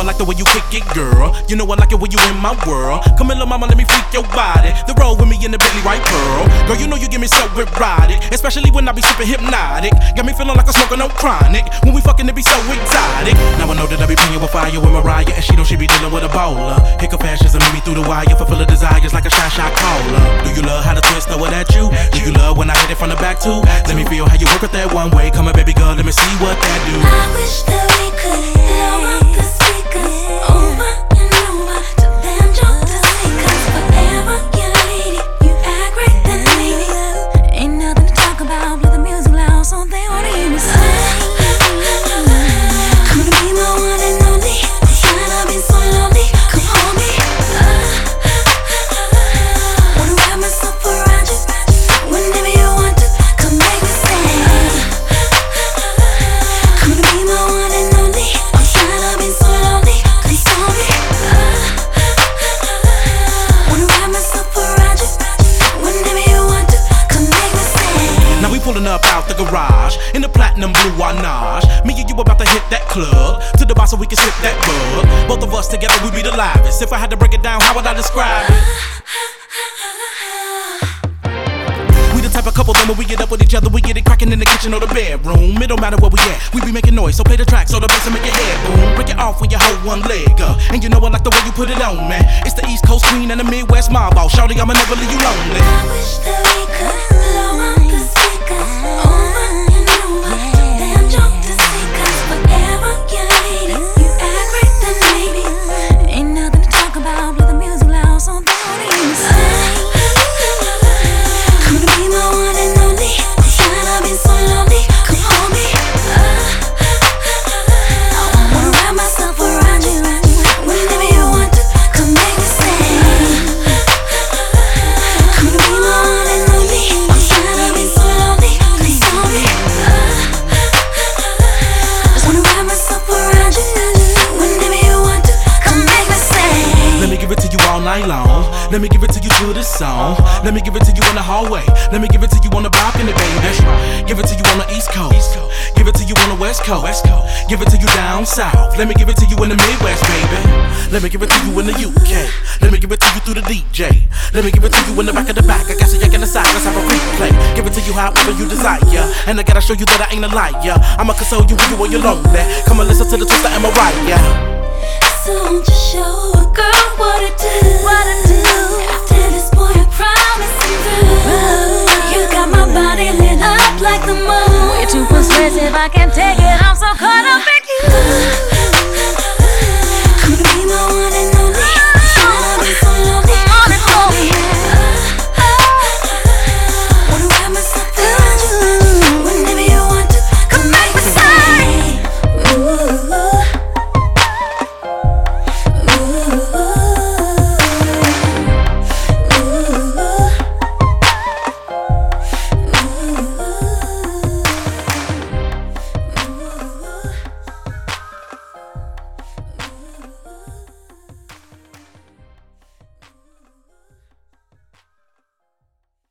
I like the way you kick it, girl. You know I like it when you in my world. Come in, little mama, let me freak your body. The road with me in the Bentley white pearl. Girl, you know you give me so erotic, especially when I be super hypnotic. Got me feeling like I'm smoking no chronic. When we fucking, it be so exotic. Now I know that I be playing with fire with Mariah, and she know she be dealing with a bowler. Pick up fashions and me through the wire, fulfill her desires like a shot shot caller. Do you love how the twist throw it at you? Do you love when I hit it from the back too? Let me feel how you work with that one way. Come on, baby girl, let me see what that do. I wish that up out the garage in the platinum blue Wanage. Me and you about to hit that club to the bar so we can sip that bug. Both of us together, we be the livest. If I had to break it down, how would I describe it? We the type of couple that when we get up with each other, we get it cracking in the kitchen or the bedroom. It don't matter where we at, we be making noise. So play the track so the bass will make your head boom. Break it off when you hold one leg up, and you know I like the way you put it on, man. It's the East Coast Queen and the Midwest mob. Shawty, I'ma never leave you lonely. I wish that we could give it to you all night long. Let me give it to you to this song. Let me give it to you in the hallway. Let me give it to you on the balcony, baby. Give it to you on the East Coast. Give it to you on the West Coast. Give it to you down south. Let me give it to you in the Midwest, baby. Let me give it to you in the UK. Let me give it to you through the DJ. Let me give it to you in the back of the back. I got you yak in the side. Let's have a replay. Give it to you however you desire. And I gotta show you that I ain't a liar. I'ma console you when you you're lonely. Come and listen to the twist of Mariah. So won't you show a girl if I can take it. I'm so caught up.